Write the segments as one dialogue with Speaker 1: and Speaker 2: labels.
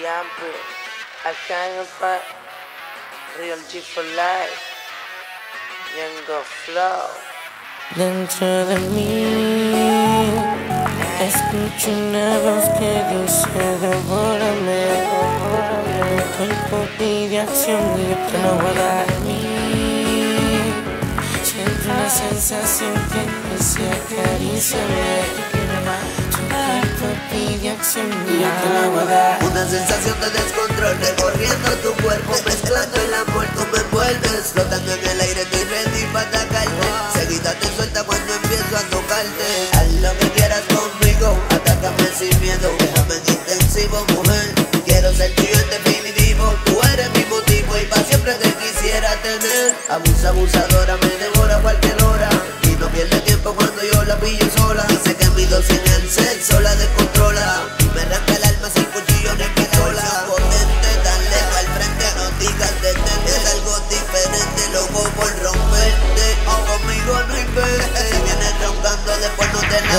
Speaker 1: Yamper, I can't fight. Real G for life. Yengo Flow.
Speaker 2: Dentro de mí escucho una voz que dice devórame, devórame. Mi cuerpo pide acción y yo te lo voy a dar a mí. Siento una sensación que dice acaríciame.
Speaker 3: Una sensación de descontrol recorriendo tu cuerpo Mezclando el amor, tú me envuelves Flotando en el aire, estoy ready para atacarte Seguida te suelta cuando empiezo a tocarte. Haz lo que quieras conmigo, atácame sin miedo Déjame en intensivo, mujer. Quiero ser tuyo en definitivo Tú eres mi motivo y para siempre te quisiera tener. Abusa, abusadora, me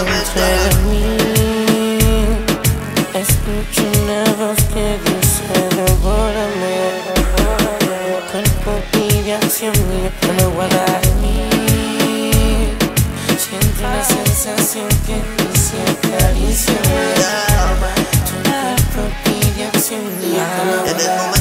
Speaker 3: no la metas
Speaker 2: mí escucho una voz que dice devórame, devórame. Cuerpo pide acción y yo te lo voy a dar a mí. Siento una sensación que dice acaríciame. Tu cuerpo pide acción yo te lo voy
Speaker 3: En
Speaker 2: a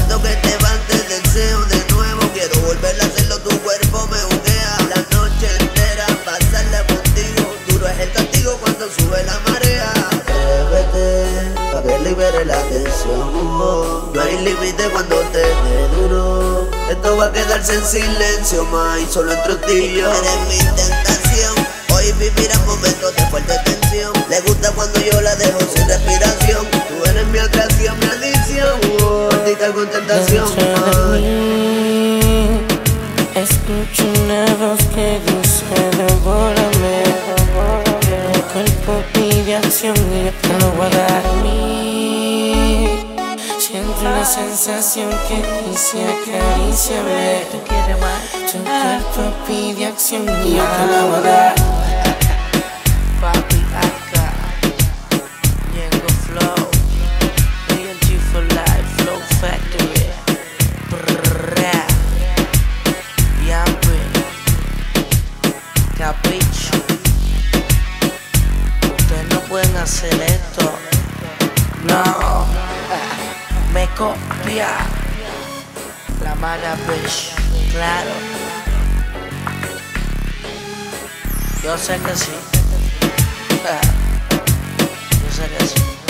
Speaker 3: libere la tensión No hay límite cuando te dé duro. Esto va a quedarse en silencio, más solo entre ti y yo. Eres mi tentación. Hoy vivirás momentos de fuerte tensión. Le gusta cuando yo la dejo sin respiración. Tú eres mi atracción, mi adicción. Maldita con tentación
Speaker 2: Dentro de
Speaker 3: ay.
Speaker 2: mí escucho una voz que dice devórame, devórame. Mi cuerpo pide acción y una sensación que.
Speaker 1: ¿Tú quieres más?
Speaker 2: Tu cuerpo pide acción y yo te lo voy a dar.
Speaker 1: Papi acá. Yengo Flow. Real G for life. Flow Factory. Brrrra. Yamper. Capricho. Ustedes no pueden hacer esto. No. Me copia. La mala bitch. Claro. Yo sé que sí. Yo sé que sí.